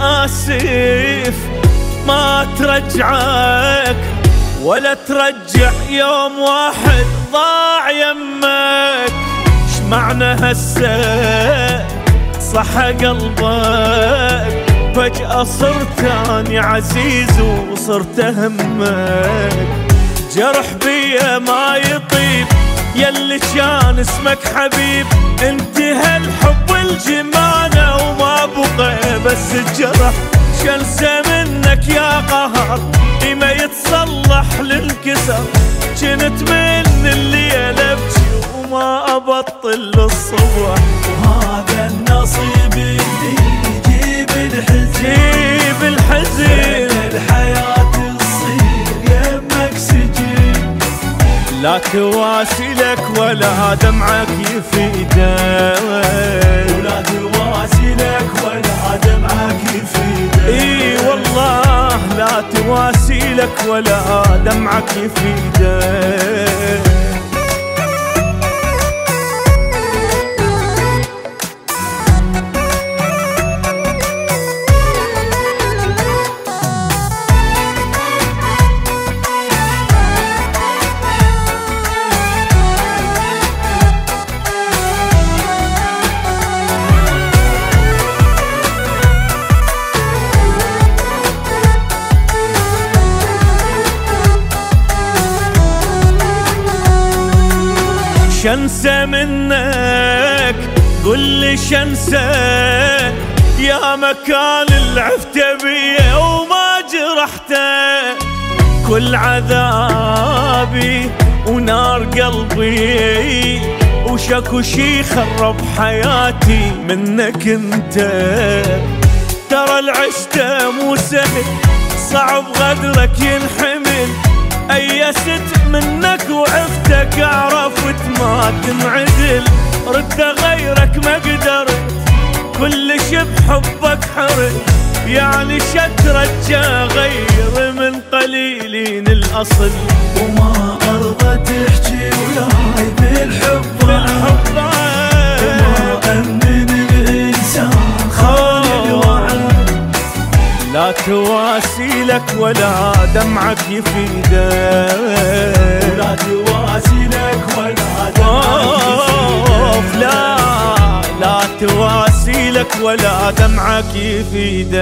آسف ما ترجعك ولا ترجع يوم واحد ضاع يمك. معنى هسه؟ صح قلبك. فجأة صرت اني عزيز وصرت همك جرح بيا ما يطيب. يلي كان اسمك حبيب انتهى الحب والجمانة وما بقى بس الجرح شنسى منك يا قهر. ما يتصلح للكسر كنت من اللي ابكي وما أبطل للصبح وهذا النصيب لا تواسي لك ولا دمعك يفيدك ولا تواسي لك ولا دمعك يفيدك إي والله لا تواسي لك ولا دمعك يفيدك شنسى منك قل لي شنسى يا مكان العفت بيه وما جرحته. كل عذابي ونار قلبي وشكو شي خرب حياتي منك أنت. ترى العشته مو سهل صعب غدرك ينحمل. أيست منك وعفتك عرفت ما تنعدل رد غيرك ما قدرت كل شي بحبك حرت يعني شترجى غير من قليلين الأصل. وما أرضى تحكي وياي بالحب. بالحب. وما خالي الوعد. لا لك ولا دمعك يفيدك. ولا تواسي لك ولا دمعك لا لا تواسي لك ولا دمعك يفيدك.